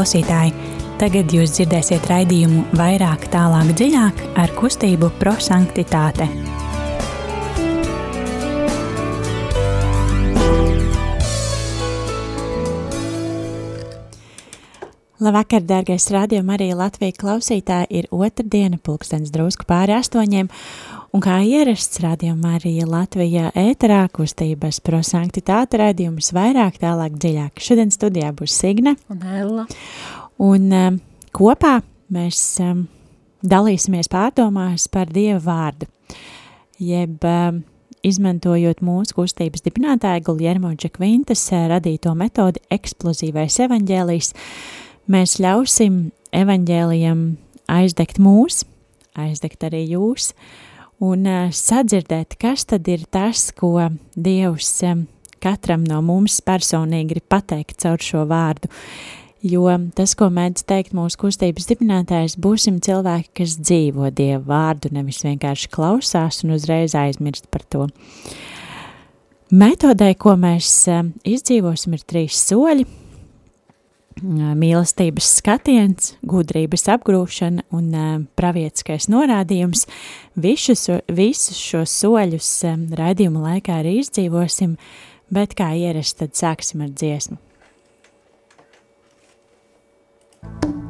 Klausītāji, tagad jūs dzirdēsiet raidījumu vairāk, tālāk, dziļāk ar kustību prosanktitāte. Labvakar, dārgais rādījuma arī Latvijas klausītāji, ir otrdiena, pulkstens drusku pāri astoņiem, un kā ierasts rādījuma arī Latvijā ēterā kustības prosanktitāte raidījums vairāk, tālāk, dziļāk. Šodien studijā būs Signe un Ella. Un um, kopā mēs um, dalīsimies pārdomās par Dievu vārdu, jeb um, izmantojot mūsu kustības dibinātāja Guljermo Džekvintas uh, radīto metodi eksplozīvais evaņģēlijs, mēs ļausim evaņģēlijam aizdegt mūs, aizdegt arī jūs, un sadzirdēt, kas tad ir tas, ko Dievs katram no mums personīgi grib pateikt caur šo vārdu. Jo tas, ko mēdz teikt mūsu kustības dibinātājs, būsim cilvēki, kas dzīvo Dievu vārdu, nevis vienkārši klausās un uzreiz aizmirst par to. Metodē, ko mēs izdzīvosim, ir trīs soļi – mīlestības skatiens, gudrības apgrūšana un pravietiskais norādījums. Visus, visus šos soļus raidījuma laikā arī izdzīvosim, bet kā ierasts, tad sāksim ar dziesmu. Nāc,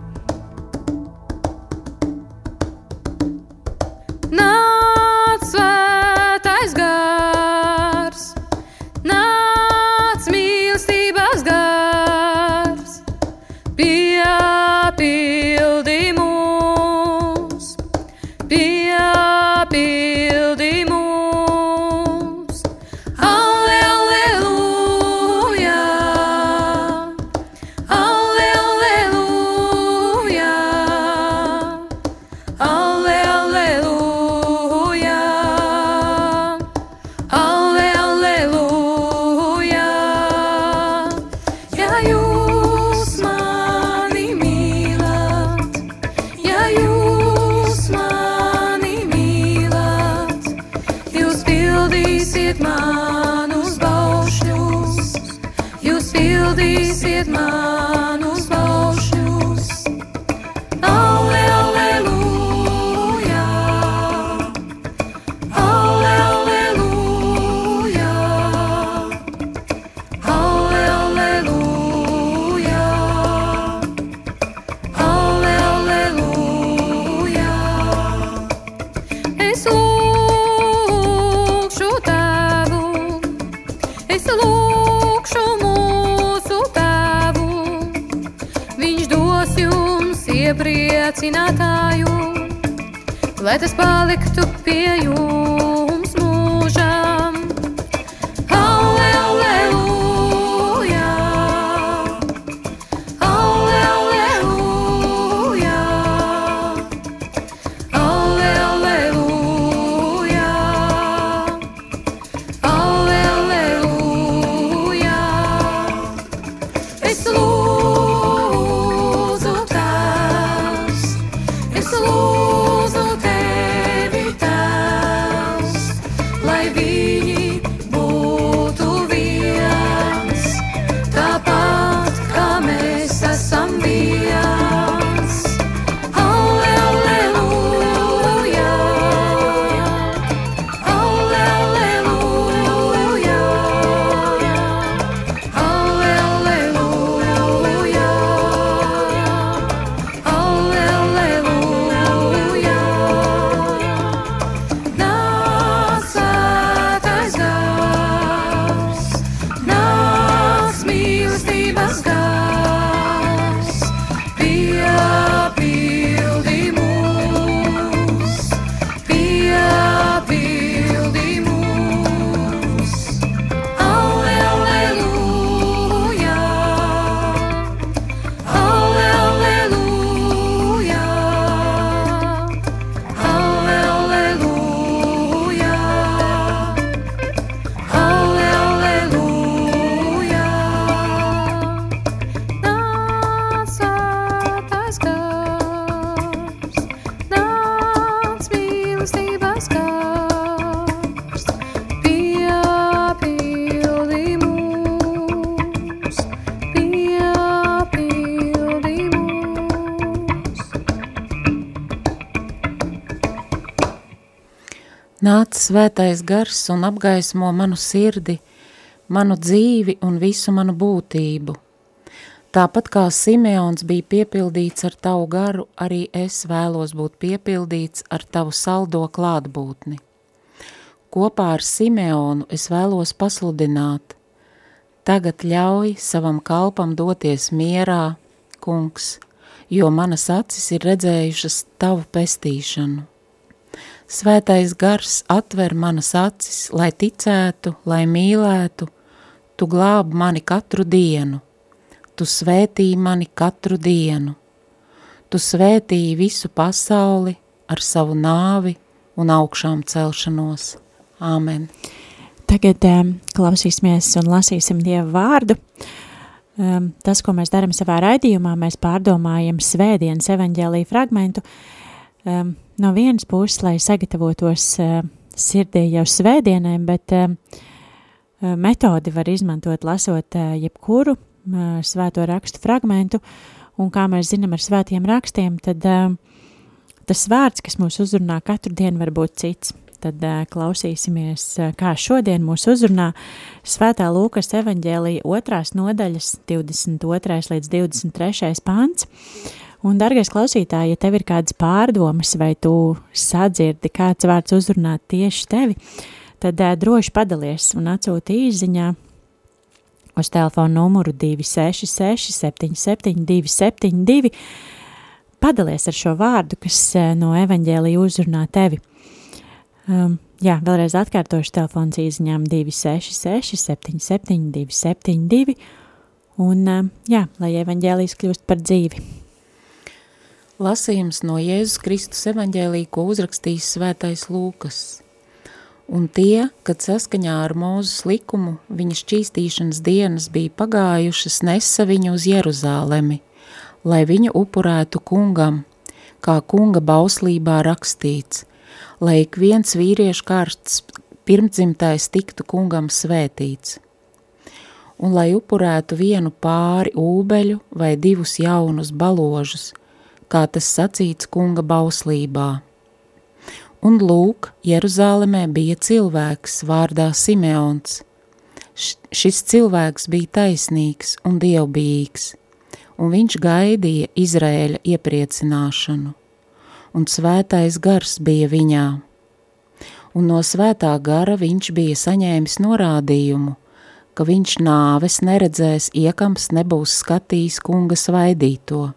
Be lai tas paliktu Nāc svētais gars un apgaismo manu sirdi, manu dzīvi un visu manu būtību. Tāpat kā Simeons bija piepildīts ar tavu garu, arī es vēlos būt piepildīts ar tavu saldo klātbūtni. Kopā ar Simeonu es vēlos pasludināt. Tagad ļauj savam kalpam doties mierā, kungs, jo manas acis ir redzējušas tavu pestīšanu. Svētais gars atver manas acis, lai ticētu, lai mīlētu, tu glāb mani katru dienu, tu svētī mani katru dienu, tu svētīji visu pasauli ar savu nāvi un augšām celšanos. Āmen. Tagad um, klausīsimies un lasīsim Dievu vārdu. Um, tas, ko mēs darām savā raidījumā, mēs pārdomājam svētdienas evaņģēlī fragmentu, um, no vienas puses, lai sagatavotos uh, sirdī jau svētdienai, bet uh, metodi var izmantot lasot uh, jebkuru uh, svēto rakstu fragmentu, un kā mēs zinām ar svētiem rakstiem, tad uh, tas vārds, kas mūs uzrunā katru dienu, var būt cits. Tad uh, klausīsimies, uh, kā šodien mūs uzrunā Svētā Lūkas evaņģēlija otrās nodaļas 22. līdz 23. pāns. Un, dargais klausītāji, ja tev ir kādas pārdomas vai tu sadzirdi, kāds vārds uzrunāt tieši tevi, tad uh, droši padalies un atsūti īziņā uz telefonu numuru 266 77 272. Padalies ar šo vārdu, kas uh, no evaņģēlija uzrunā tevi. Um, jā, vēlreiz atkārtošu telefons īziņām 266 77 272 un, uh, jā, lai evaņģēlijas kļūst par dzīvi. Lasījums no Jēzus Kristus evaņģēlī, ko uzrakstījis svētais Lūkas. Un tie, kad saskaņā ar Mūzes likumu viņa šķīstīšanas dienas bija pagājušas, nesa viņu uz Jeruzālemi, lai viņu upurētu kungam, kā kunga bauslībā rakstīts, lai ik viens vīriešu kārts pirmdzimtais tiktu kungam svētīts. Un lai upurētu vienu pāri ūbeļu vai divus jaunus baložus, kā tas sacīts kunga bauslībā. Un lūk, Jeruzālemē bija cilvēks vārdā Simeons. Šis cilvēks bija taisnīgs un dievbijīgs, un viņš gaidīja Izrēļa iepriecināšanu, un svētais gars bija viņā. Un no svētā gara viņš bija saņēmis norādījumu, ka viņš nāves neredzēs, iekams nebūs skatījis kunga svaidīto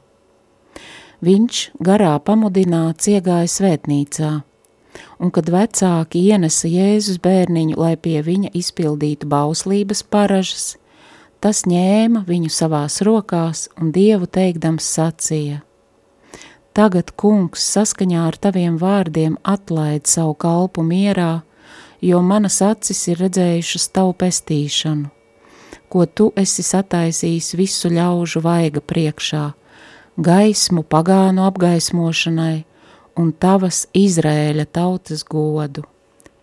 viņš garā pamudināts iegāja svētnīcā, un kad vecāki ienesa Jēzus bērniņu, lai pie viņa izpildītu bauslības paražas, tas ņēma viņu savās rokās un Dievu teikdams sacīja. Tagad, kungs, saskaņā ar taviem vārdiem atlaid savu kalpu mierā, jo manas acis ir redzējušas tavu pestīšanu, ko tu esi sataisījis visu ļaužu vaiga priekšā – gaismu pagānu apgaismošanai un tavas Izrēļa tautas godu.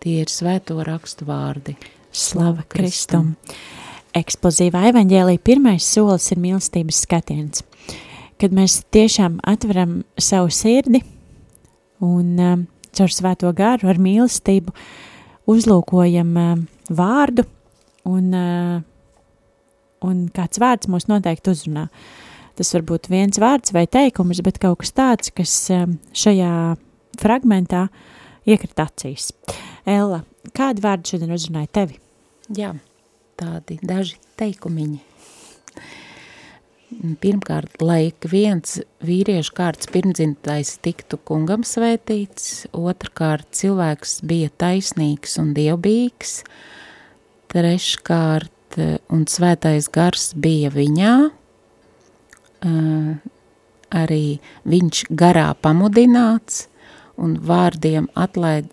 Tie ir svēto rakstu vārdi. Slava Kristum! Eksplozīvā evaņģēlī pirmais solis ir mīlestības skatiens. Kad mēs tiešām atveram savu sirdi un um, caur svēto garu ar mīlestību uzlūkojam um, vārdu un, uh, un kāds vārds mūs noteikti uzrunā. Uh, Tas var būt viens vārds vai teikums, bet kaut kas tāds, kas um, šajā fragmentā iekrit acīs. Ella, kādi vārdi šodien uzrunāja tevi? Jā, tādi daži teikumiņi. Pirmkārt, lai ik viens vīriešu kārts pirmdzimtais tiktu kungam svētīts, otrkārt, cilvēks bija taisnīgs un dievbīgs, treškārt, un svētais gars bija viņā, arī viņš garā pamudināts un vārdiem atlaid,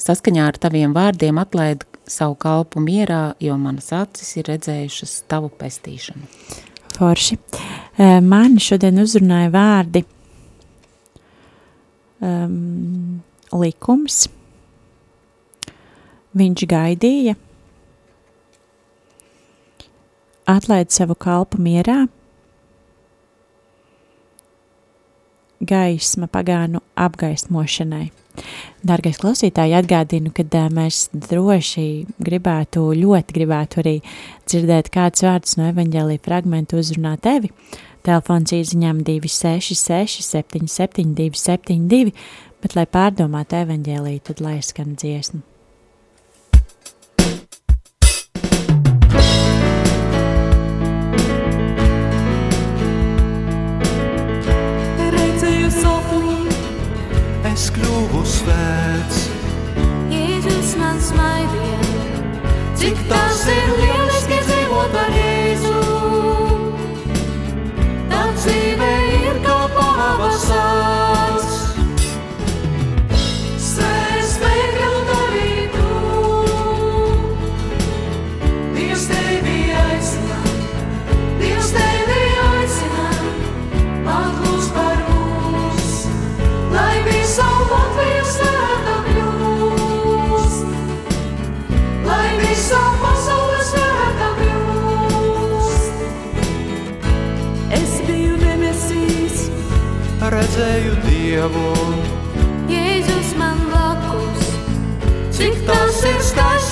saskaņā ar taviem vārdiem atlaid savu kalpu mierā, jo manas acis ir redzējušas tavu pestīšanu. Forši. Mani šodien uzrunāja vārdi um, likums. Viņš gaidīja, atlaid savu kalpu mierā, gaisma pagānu apgaismošanai. Dārgais klausītāji, atgādinu, ka mēs droši gribētu, ļoti gribētu arī dzirdēt kāds vārds no evaņģēlīja fragmentu uzrunā tevi. Telefons īziņām 266 77 272, bet lai pārdomātu evaņģēlīju, tad lai skan dziesmu. Svēts. Jēzus man smaidīja, cik tas ir lieliski dzīvot ar Jēzu. Tas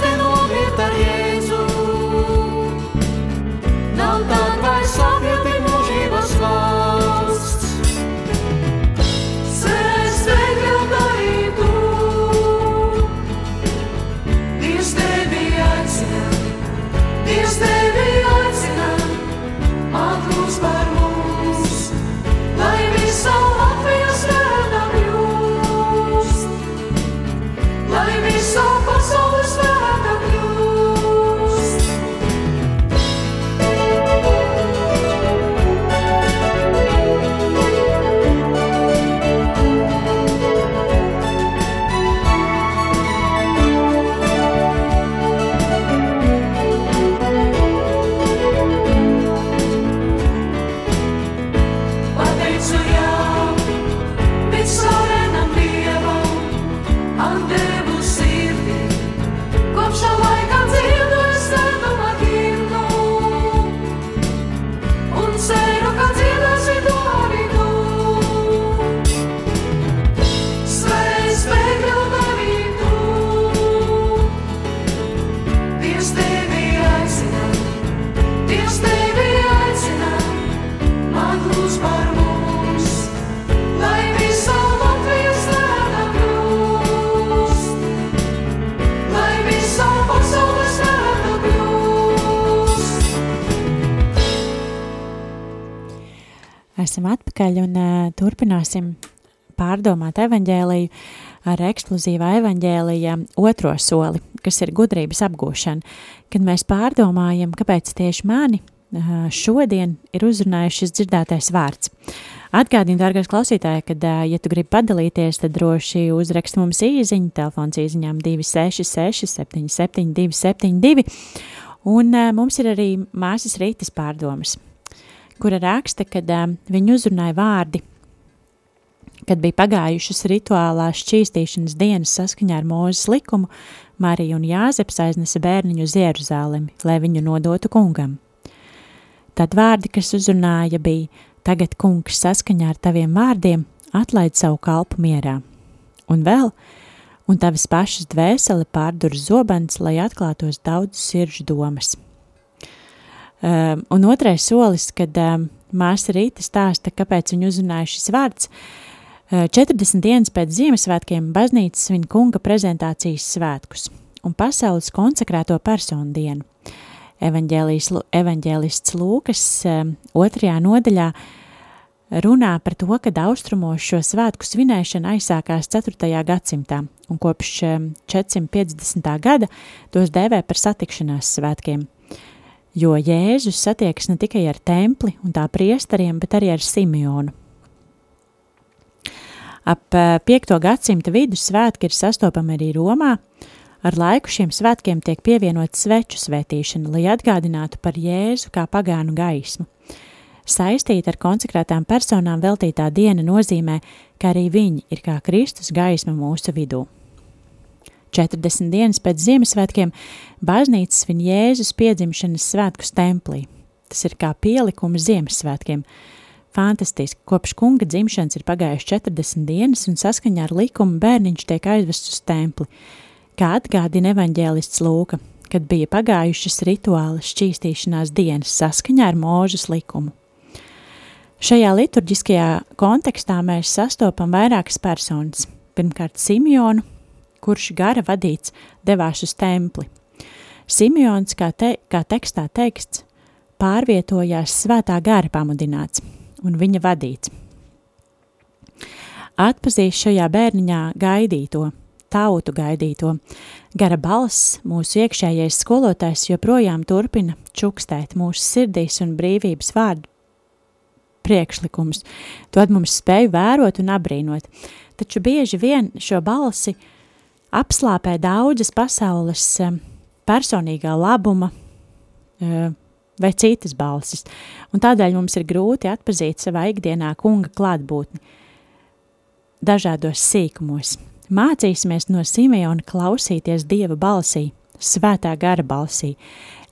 atpakaļ un uh, turpināsim pārdomāt evaņģēliju ar ekskluzīvā evaņģēlija otro soli, kas ir gudrības apgūšana, kad mēs pārdomājam, kāpēc tieši mani uh, šodien ir uzrunājuši šis dzirdētais vārds. Atgādini, dārgais klausītāji, uh, ja tu gribi padalīties, tad droši uzrakst mums īziņu, telefons īziņām 266 77 272, un mums ir arī māsas rītas pārdomas kura raksta, um, viņu uzrunāja vārdi, kad bija pagājušas rituālās šķīstīšanas dienas saskaņā ar mūzes likumu, Marija un Jāzeps aiznesa bērniņu uz Jeruzālemi, lai viņu nodotu kungam. Tad vārdi, kas uzrunāja, bija: Tagad, kungs, saskaņā ar taviem vārdiem, atlaid savu kalpu mierā. Un vēl, un tavas pašas dvēseli pārdur zobens, lai atklātos daudz sirdžu domas. Um, un otrais solis, kad um, māsa Rīta stāsta, kāpēc viņu uzrunāja šis vārds, uh, 40 dienas pēc Ziemassvētkiem baznīca svin kunga prezentācijas svētkus un pasaules konsekrēto personu dienu. Evanģēlists Lūkas um, otrajā nodaļā runā par to, ka austrumos šo svētku svinēšana aizsākās 4. gadsimtā, un kopš um, 450. gada tos dēvē par satikšanās svētkiem jo Jēzus satiekas ne tikai ar templi un tā priestariem, bet arī ar Simeonu. Ap 5. gadsimta vidu svētki ir sastopami arī Romā. Ar laiku šiem svētkiem tiek pievienot sveču svētīšana, lai atgādinātu par Jēzu kā pagānu gaismu. Saistīta ar konsekrētām personām veltītā diena nozīmē, ka arī viņi ir kā Kristus gaisma mūsu vidū. 40 dienas pēc Ziemassvētkiem baznīca svin Jēzus piedzimšanas svētkus templī. Tas ir kā pielikums Ziemassvētkiem. fantastiski. Kopš kunga dzimšanas ir pagājuši 40 dienas, un saskaņā ar likumu bērniņš tiek aizvests uz templi. Kā atgādina evaņģēlists Lūka, kad bija pagājušas rituāla šķīstīšanās dienas saskaņā ar mūžas likumu. Šajā liturģiskajā kontekstā mēs sastopam vairākas personas. Pirmkārt, Simeonu, kurš gara vadīts devās uz templi. Simeons, kā, te, kā tekstā teksts, pārvietojās svētā gara pamudināts un viņa vadīts. Atpazīst šajā bērniņā gaidīto, tautu gaidīto. Gara balss, mūsu iekšējais skolotājs joprojām turpina čukstēt mūsu sirdīs un brīvības vārdu priekšlikums. Tad mums spēj vērot un abrīnot. Taču bieži vien šo balsi apslāpē daudzas pasaules personīgā labuma vai citas balsis, un tādēļ mums ir grūti atpazīt savā ikdienā kunga klātbūtni dažādos sīkumos. Mācīsimies no Simeona klausīties Dieva balsī, svētā gara balsī.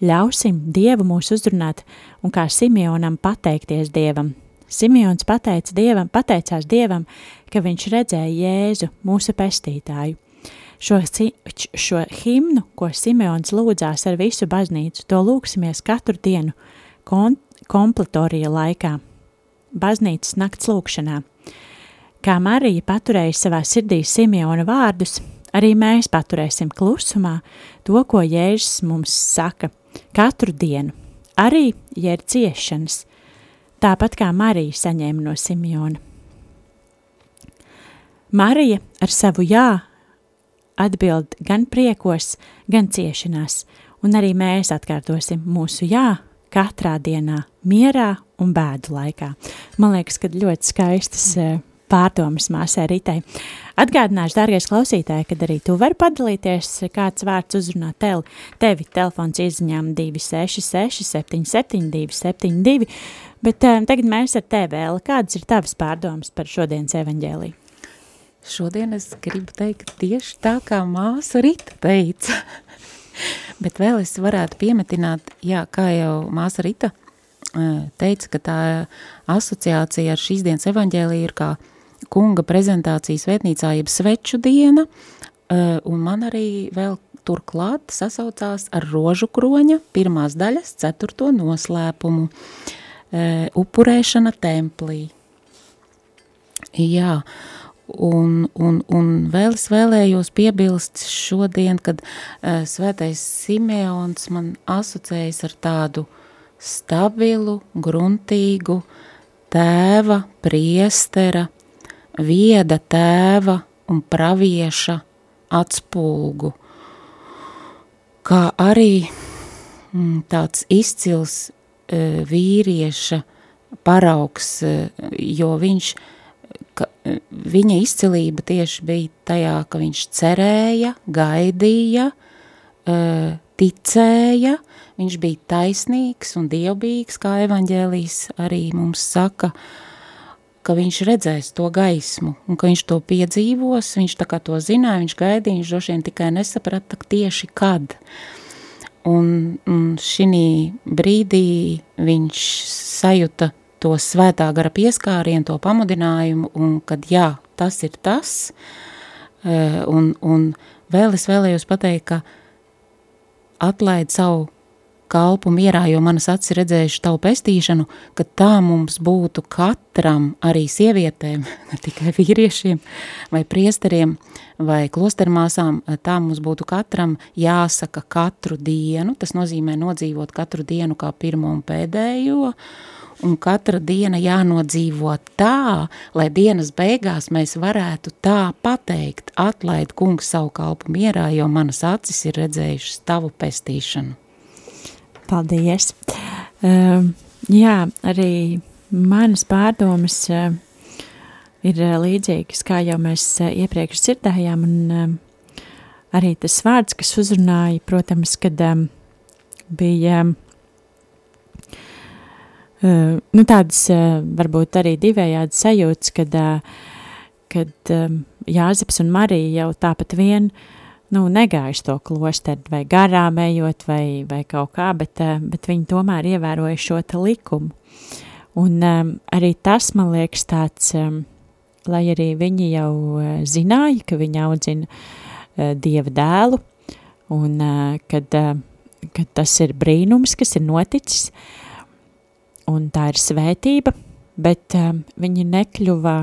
Ļausim Dievu mūs uzrunāt un kā Simeonam pateikties Dievam. Simeons pateica Dievam, pateicās Dievam, ka viņš redzēja Jēzu, mūsu pestītāju. Šo, šo himnu, ko Simeons lūdzās ar visu baznīcu, to lūksimies katru dienu kompletorija laikā, baznīcas nakts lūkšanā. Kā Marija paturēja savā sirdī Simeona vārdus, arī mēs paturēsim klusumā to, ko Jēzus mums saka katru dienu, arī, ja ir ciešanas, tāpat kā Marija saņēma no Simeona. Marija ar savu jā atbild gan priekos, gan ciešanās, un arī mēs atkārtosim mūsu jā katrā dienā, mierā un bēdu laikā. Man liekas, ka ļoti skaistas eh, pārdomas māsai Ritai. Atgādināšu, dārgais klausītāji, kad arī tu vari padalīties, kāds vārds uzrunā tevi. Tevi telefons izziņām 266 77 272, bet um, tagad mēs ar tevi, Ēla, kādas ir tavas pārdomas par šodienas evaņģēliju? Šodien es gribu teikt tieši tā, kā māsa Rita teica. Bet vēl es varētu piemetināt, jā, kā jau māsa Rita teica, ka tā asociācija ar šīs dienas evaņģēliju ir kā kunga prezentācijas svētnīcā, jeb sveču diena, un man arī vēl turklāt sasaucās ar rožu kroņa pirmās daļas ceturto noslēpumu – upurēšana templī. Jā, Un, un, un vēl es vēlējos piebilst šodien, kad uh, svētais Simeons man asociējas ar tādu stabilu, gruntīgu tēva, priestera, vieda tēva un pravieša atspulgu, kā arī mm, tāds izcils uh, vīrieša paraugs, uh, jo viņš uh, viņa izcilība tieši bija tajā, ka viņš cerēja, gaidīja, ticēja, viņš bija taisnīgs un dievbīgs, kā evaņģēlīs arī mums saka, ka viņš redzēs to gaismu un ka viņš to piedzīvos, viņš tā kā to zināja, viņš gaidīja, viņš droši vien tikai nesaprata tieši kad. Un, un šī brīdī viņš sajuta to svētā gara pieskārienu, to pamudinājumu, un kad jā, tas ir tas, e, un, un vēl es vēlējos pateikt, ka atlaid savu kalpu mierā, jo manas acis redzējuši tavu pestīšanu, ka tā mums būtu katram, arī sievietēm, ne tikai vīriešiem vai priesteriem vai klostermāsām, tā mums būtu katram jāsaka katru dienu, tas nozīmē nodzīvot katru dienu kā pirmo un pēdējo, un katra diena jānodzīvo tā, lai dienas beigās mēs varētu tā pateikt, atlaid kungs savu kalpu mierā, jo manas acis ir redzējušas tavu pestīšanu. Paldies! Uh, jā, arī manas pārdomas uh, ir uh, līdzīgas, kā jau mēs uh, iepriekš dzirdējām, un uh, arī tas vārds, kas uzrunāja, protams, kad um, bija um, nu, tādas uh, varbūt arī divējādas sajūtas, kad, uh, kad Jāzeps un Marija jau tāpat vien nu, negājuši to klosteru vai garām ejot vai, vai kaut kā, bet, uh, bet viņi tomēr ievēroja šo likumu. Un arī tas, man liekas, tāds, lai arī viņi jau uh, zināja, ka viņi audzina uh, Dieva dēlu, un uh, kad, uh, kad tas ir brīnums, kas ir noticis, un tā ir svētība, bet um, viņi nekļuva,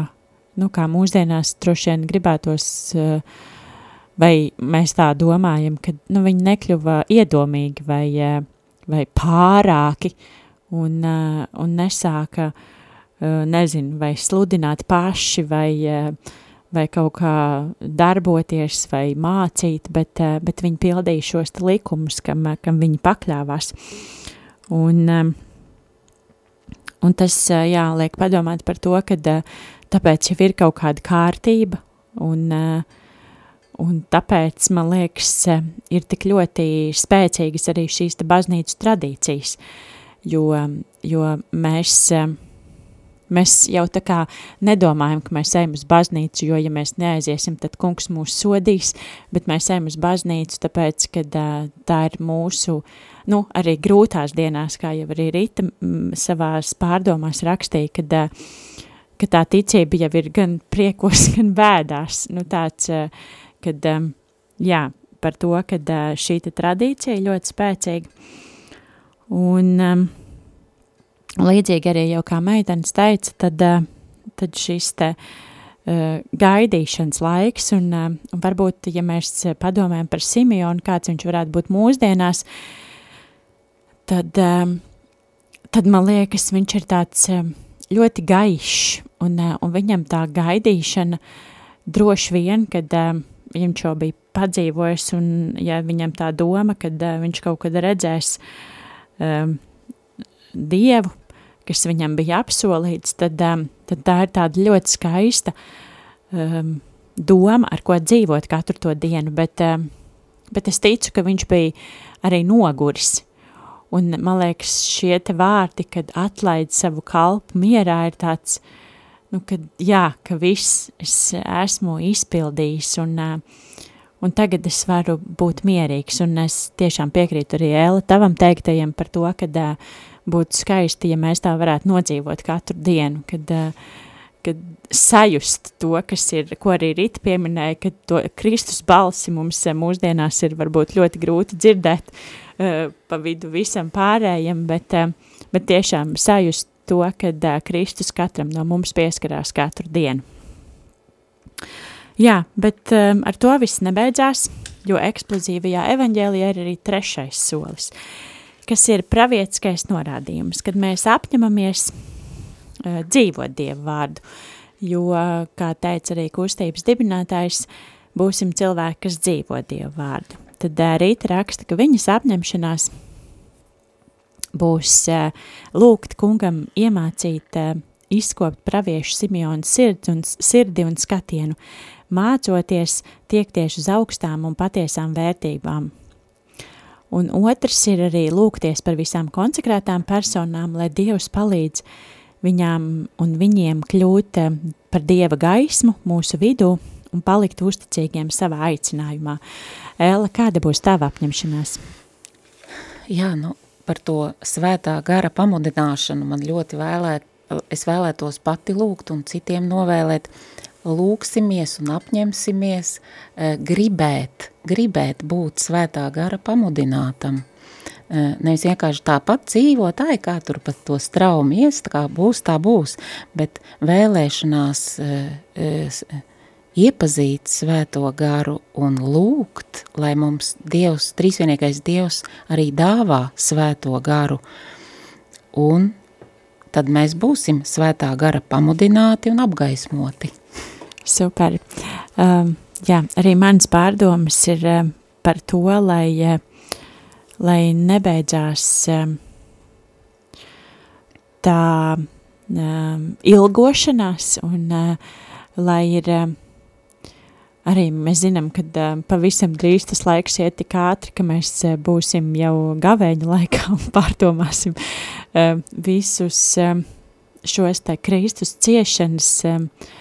nu kā mūsdienās droši vien gribētos, uh, vai mēs tā domājam, ka nu, viņi nekļuva iedomīgi vai, uh, vai pārāki un, uh, un nesāka, uh, nezinu, vai sludināt paši vai, uh, vai kaut kā darboties vai mācīt, bet, uh, bet viņi pildīja šos likumus, kam, kam viņi pakļāvās. Un, um, Un tas, jā, liek padomāt par to, ka tāpēc jau ir kaut kāda kārtība un, un tāpēc, man liekas, ir tik ļoti spēcīgas arī šīs baznīcas tradīcijas, jo, jo mēs, mēs jau tā kā nedomājam, ka mēs ejam uz baznīcu, jo ja mēs neaiziesim, tad kungs mūs sodīs, bet mēs ejam uz baznīcu, tāpēc, ka tā ir mūsu nu, arī grūtās dienās, kā jau arī Rita savās pārdomās rakstīja, kad, ka tā ticība jau ir gan priekos, gan bēdās. Nu, tāds, kad, jā, par to, ka šī tradīcija ļoti spēcīga. Un līdzīgi arī jau kā meitenes teica, tad, tad šis te gaidīšanas laiks, un, un varbūt, ja mēs padomājam par Simeonu, kāds viņš varētu būt mūsdienās, tad, tad man liekas, viņš ir tāds ļoti gaišs, un, un viņam tā gaidīšana droši vien, kad viņš jau bija padzīvojis, un ja viņam tā doma, kad viņš kaut kad redzēs um, Dievu, kas viņam bija apsolīts, tad, um, tad tā ir tāda ļoti skaista um, doma, ar ko dzīvot katru to dienu, bet, um, bet es ticu, ka viņš bija arī noguris, Un man liekas, šie te vārdi, kad atlaid savu kalpu mierā, ir tāds, nu, kad jā, ka viss es esmu izpildījis. Un, un tagad es varu būt mierīgs. Un es tiešām piekrītu arī Ēla tavam teiktajiem par to, kad būtu skaisti, ja mēs tā varētu nodzīvot katru dienu, kad, kad sajust to, kas ir, ko arī Rita pieminēja, ka to Kristus balsi mums mūsdienās ir varbūt ļoti grūti dzirdēt, uh, uh, pa vidu visam pārējiem, bet, uh, bet tiešām sajust to, ka uh, Kristus katram no mums pieskarās katru dienu. Jā, bet um, ar to viss nebeidzās, jo eksplozīvajā evaņģēlijā ir arī trešais solis, kas ir pravietiskais norādījums, kad mēs apņemamies uh, dzīvot Dievu vārdu, jo, kā teica arī kustības dibinātājs, būsim cilvēki, kas dzīvo Dievu vārdu. Tad Rīta raksta, ka viņas apņemšanās būs lūgt kungam iemācīt izkopt praviešu Simeonu sirds un, sirdi un skatienu, mācoties tiekties uz augstām un patiesām vērtībām. Un otrs ir arī lūgties par visām konsekrētām personām, lai Dievs palīdz viņām un viņiem kļūt par Dieva gaismu mūsu vidū un palikt uzticīgiem savā aicinājumā. Ēla, kāda būs tava apņemšanās? Jā, nu, par to svētā gara pamudināšanu man ļoti vēlēt, es vēlētos pati lūgt un citiem novēlēt, lūksimies un apņemsimies eh, gribēt, gribēt būt svētā gara pamudinātam. Eh, nevis vienkārši tāpat dzīvot, ai, kā tur pat to straumu ies, tā kā būs, tā būs, bet vēlēšanās uh, iepazīt svēto garu un lūgt, lai mums Dievs, trīsvienīgais Dievs arī dāvā svēto garu. Un tad mēs būsim svētā gara pamudināti un apgaismoti. Super. Um, jā, arī mans pārdomas ir um, par to, lai, uh, lai nebeidzās um, tā um, ilgošanās un uh, lai ir um, arī mēs zinām, ka uh, pavisam drīz tas laiks iet tik ātri, ka mēs uh, būsim jau gavēņa laikā un pārdomāsim uh, visus uh, šos te Kristus ciešanas uh,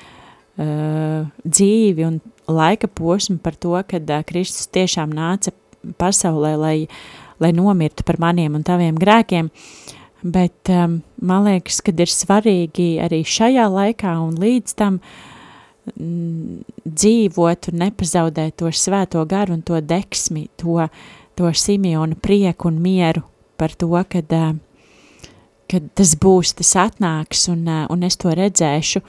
uh, dzīvi un laika posmu par to, kad uh, Kristus tiešām nāca pasaulē, lai, lai nomirtu par maniem un taviem grēkiem, bet um, man liekas, ka ir svarīgi arī šajā laikā un līdz tam mm, dzīvot un nepazaudēt to svēto garu un to deksmi, to, to Simeona prieku un mieru par to, kad, uh, kad tas būs, tas atnāks un, uh, un es to redzēšu.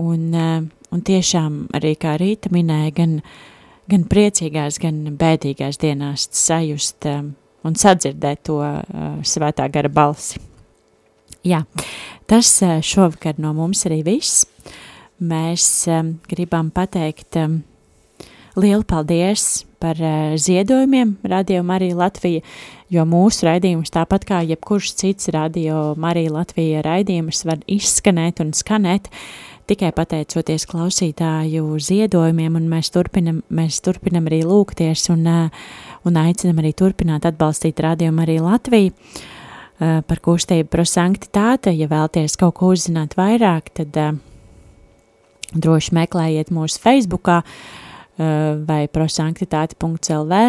Un, uh, un tiešām arī kā Rīta minēja, gan, gan priecīgās, gan bēdīgās dienās sajust um, un sadzirdēt to uh, svētā gara balsi. Jā, tas uh, šovakar no mums arī viss. Mēs um, gribam pateikt um, lielu paldies par uh, ziedojumiem Radio Marija Latvija, jo mūsu raidījums tāpat kā jebkurš cits Radio Marija Latvija raidījums var izskanēt un skanēt tikai pateicoties klausītāju ziedojumiem, un mēs turpinam, mēs turpinam arī lūgties un uh, un aicinam arī turpināt atbalstīt rādījumu arī Latviju uh, par kustību prosanktitāte. Ja vēlties kaut ko uzzināt vairāk, tad uh, droši meklējiet mūsu Facebookā uh, vai prosanktitāte.lv.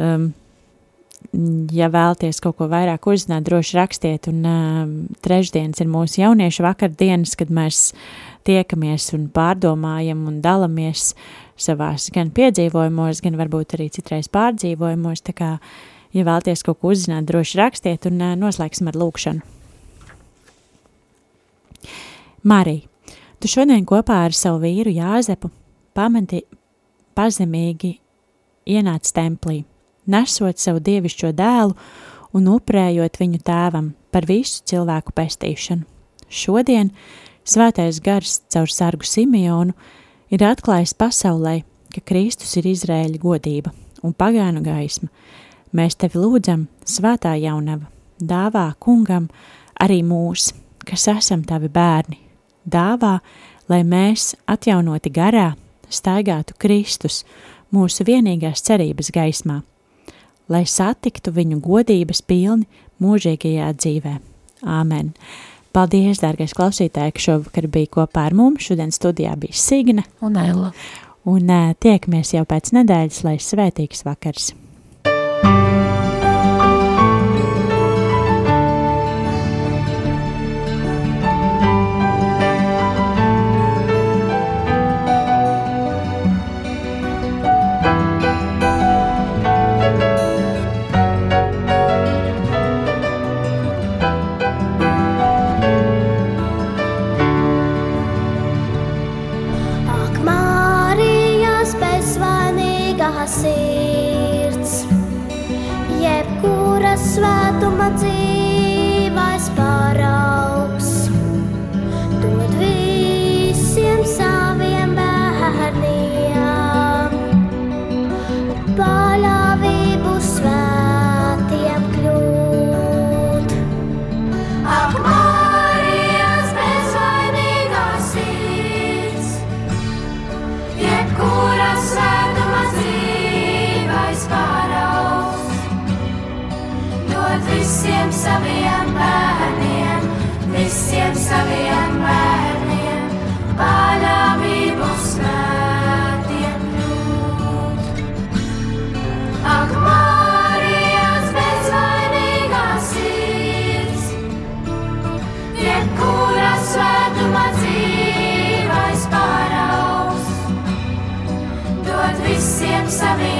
Um, ja vēlaties kaut ko vairāk uzzināt, droši rakstiet, un uh, trešdienas ir mūsu jauniešu vakardienas, kad mēs tiekamies un pārdomājam un dalamies savās gan piedzīvojumos, gan varbūt arī citreiz pārdzīvojumos, tā kā, ja vēlties kaut ko uzzināt, droši rakstiet un uh, noslēgsim ar lūkšanu. Marija, tu šodien kopā ar savu vīru Jāzepu pamati pazemīgi ienāc templī, nesot savu dievišķo dēlu un upurējot viņu tēvam par visu cilvēku pestīšanu. Šodien svētais gars caur sargu Simeonu – ir atklājis pasaulē, ka Kristus ir Izrēļa godība un pagānu gaisma. Mēs tevi lūdzam, svētā jaunava, dāvā kungam arī mūs, kas esam tavi bērni. Dāvā, lai mēs atjaunoti garā staigātu Kristus, mūsu vienīgās cerības gaismā, lai satiktu viņu godības pilni mūžīgajā dzīvē. Āmen! Paldies, dārgais klausītāji, ka šovakar bija kopā ar mums. Šodien studijā bija Signe un Ella. Un uh, tiekamies jau pēc nedēļas, lai svētīgs vakars! visiem saviem bērniem, visiem saviem bērniem. bésame.